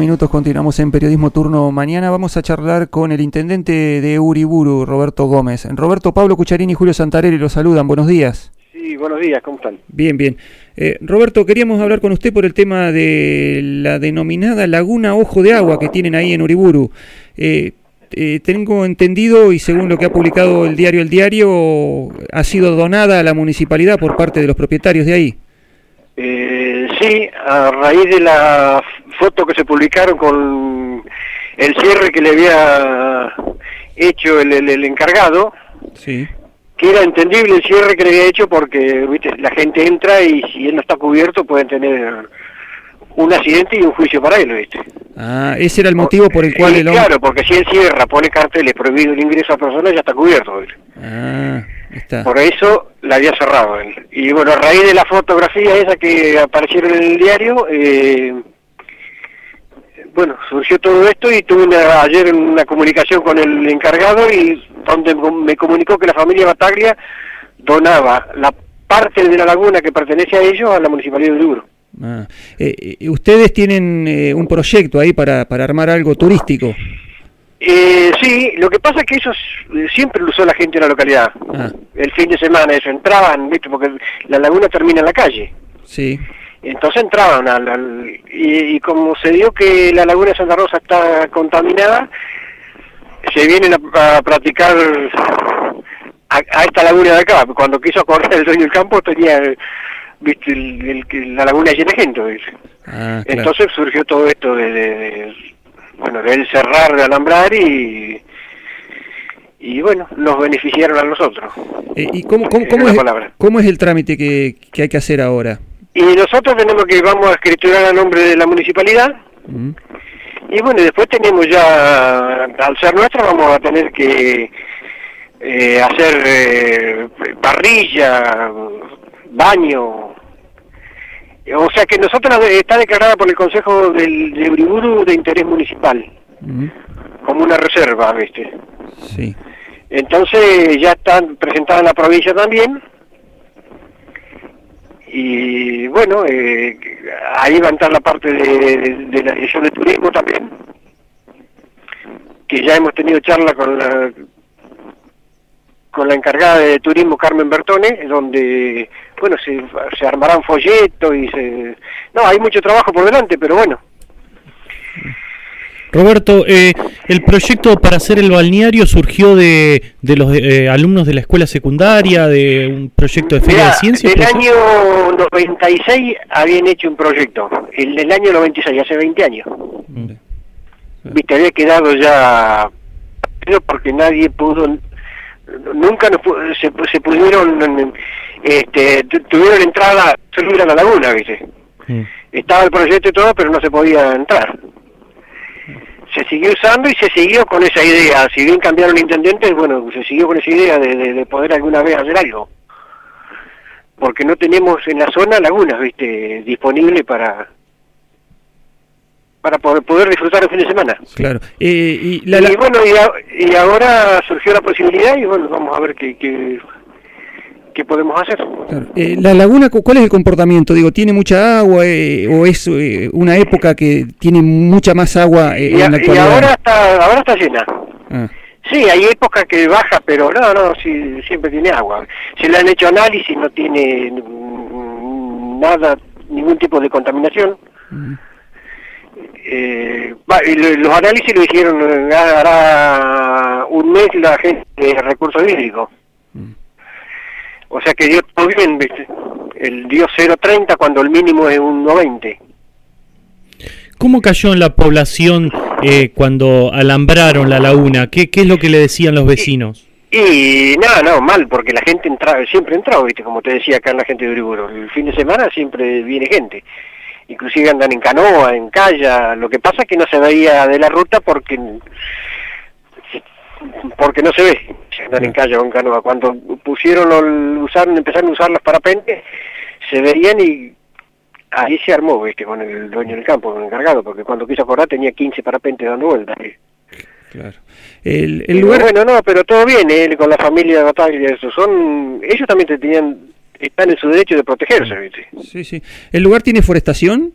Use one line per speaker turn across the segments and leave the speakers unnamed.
minutos continuamos en Periodismo Turno Mañana. Vamos a charlar con el intendente de Uriburu, Roberto Gómez. Roberto, Pablo Cucharini y Julio Santarelli los saludan. Buenos días.
Sí, buenos días, ¿cómo están?
Bien, bien. Eh, Roberto, queríamos hablar con usted por el tema de la denominada Laguna Ojo de Agua que tienen ahí en Uriburu. Eh, eh, tengo entendido, y según lo que ha publicado el diario El Diario, ha sido donada a la municipalidad por parte de los propietarios de ahí.
Eh, sí, a raíz de la foto que se publicaron con el cierre que le había hecho el, el, el encargado,
Sí.
que era entendible el cierre que le había hecho porque ¿viste? la gente entra y si él no está cubierto pueden tener un accidente y un juicio para él, ¿viste?
Ah, ese era el motivo por el cual
Eh,
el hombre...
Claro, porque si él cierra, pone carteles, prohibido el ingreso a personas, ya está cubierto. ¿viste?
Ah, está.
Por eso la había cerrado él. Y bueno, a raíz de la fotografía esa que aparecieron en el diario, eh, bueno, surgió todo esto y tuve una- ayer una comunicación con el encargado y donde me comunicó que la familia Bataglia donaba la parte de la laguna que pertenece a ellos a la municipalidad de Uriburu.
Ah, eh, eh, ustedes tienen eh, un proyecto ahí para, para armar algo turístico.
Sí, lo que pasa es que eso eh, siempre lo usó la gente de la localidad.
Ah.
El fin de semana eso, entraban, ¿viste? porque la laguna termina en la calle.
Sí.
Entonces entraban al, al- y, y como se dio que la laguna de Santa Rosa está contaminada, se vienen a, a practicar a, a esta laguna de acá. Cuando quiso correr el dueño del campo tenía viste el- el- la laguna llena de gente.
Ah, claro.
Entonces surgió todo esto de, de- de- bueno de él cerrar, de alambrar y y bueno, nos beneficiaron a nosotros.
Eh, ¿Y cómo, cómo, cómo
es
cómo el trámite que, que hay que hacer ahora?
Y nosotros tenemos que vamos a escriturar a nombre de la municipalidad
Mm,
Y bueno, después tenemos ya, al ser nuestra, vamos a tener que eh, hacer eh, parrilla, baño. O sea que nosotros está declarada por el Consejo del, de Uriburu de interés municipal, como una reserva, ¿viste?
Sí.
Entonces ya están presentadas en la provincia también. Y bueno, eh, ahí va a entrar la parte de, de- de la dirección de turismo también, que ya hemos tenido charla con la con la encargada de turismo Carmen Bertone, donde bueno se, se armarán folletos y se no hay mucho trabajo por delante, pero bueno
Roberto, eh, el proyecto para hacer el balneario surgió de, de los eh, alumnos de la escuela secundaria, de un proyecto de feria de ciencias.
el
¿puede ser?
año 96 habían hecho un proyecto, el del año 96, hace 20 años.
Mm.
Viste, había quedado ya, pero porque nadie pudo, nunca nos se, se pudieron, este, tu- tuvieron entrada ir a la laguna, viste. Estaba el proyecto y todo, pero no se podía entrar. Se siguió usando y se siguió con esa idea. Si bien cambiaron intendentes, bueno, se siguió con esa idea de, de- de poder alguna vez hacer algo. Porque no tenemos en la zona lagunas, viste, disponibles para para poder, disfrutar el fin de semana.
Claro. Eh, y la,
y
la-
bueno, y, a- y ahora surgió la posibilidad y bueno, vamos a ver qué, qué, qué podemos hacer.
claro. Eh, la laguna, cu- ¿cuál es el comportamiento? Digo, ¿tiene mucha agua eh, o es eh, una época que tiene mucha más agua eh,
Y, a-
en la
y
actualidad?
ahora está ahora está llena.
Ah,
Sí, hay épocas que baja, pero no, no, sí, siempre tiene agua. Se le han hecho análisis, no tiene nada, ningún tipo de contaminación. Eh, y los análisis lo hicieron eh, hará un mes la gente de recursos hídricos.
mm.
O sea que dio todo bien. El dio 0.30 cuando el mínimo es un 90.
¿Cómo cayó en la población eh, cuando alambraron la laguna? ¿Qué, ¿Qué es lo que le decían los vecinos?
Y nada, no, mal, porque la gente entra, siempre entró, ¿viste? Como te decía acá en la gente de Uriburu. El fin de semana siempre viene gente. Inclusive andan en canoa, en calla. Lo que pasa es que no se veía de la ruta porque porque no se ve si andan en calla o en canoa. Cuando pusieron, o usaron, empezaron a usar los parapentes, se veían y ahí se armó, ¿viste? Con el dueño del campo, con el encargado, porque cuando quiso acordar tenía 15 parapentes dando vueltas.
claro. El, lugar...
Bueno, no, pero todo bien, él con la familia de Bataglia, eso son, ellos también te tenían, están en su derecho de protegerse, ¿viste?
Sí, sí. ¿El lugar tiene forestación?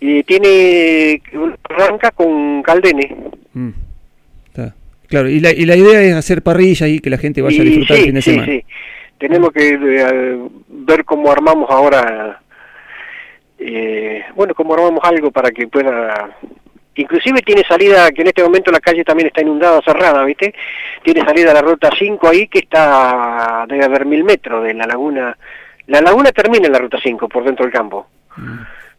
Y tiene arranca con Caldene.
Mm, está. Claro, y la, y la idea es hacer parrilla y que la gente vaya a disfrutar
sí,
el fin de
sí,
semana.
sí. Tenemos que eh, ver cómo armamos ahora, eh, bueno, cómo armamos algo para que pueda... Inclusive tiene salida, que en este momento la calle también está inundada, cerrada, ¿viste? Tiene salida la ruta 5 ahí, que está, debe haber mil metros de la laguna. La laguna termina en la ruta 5, por dentro del campo.
Mm,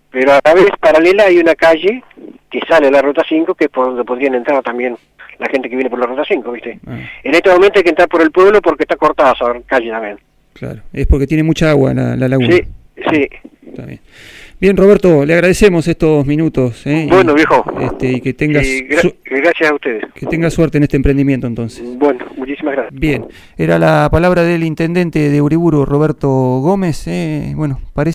Pero a la vez paralela hay una calle que sale de la ruta 5, que es por donde podrían entrar también la gente que viene por la ruta 5, ¿viste?
ah,
En este momento hay que entrar por el pueblo porque está cortada esa calle también.
claro, es porque tiene mucha agua la, la laguna.
Sí, sí.
Está bien. Bien, Roberto, le agradecemos estos minutos. ¿eh?
Bueno, viejo.
Este, y que tengas,
Y gra-
su-
gracias a ustedes.
que tengas suerte en este emprendimiento entonces.
Bueno, muchísimas gracias.
Bien, era la palabra del intendente de Uriburu, Roberto Gómez. eh, bueno, parece.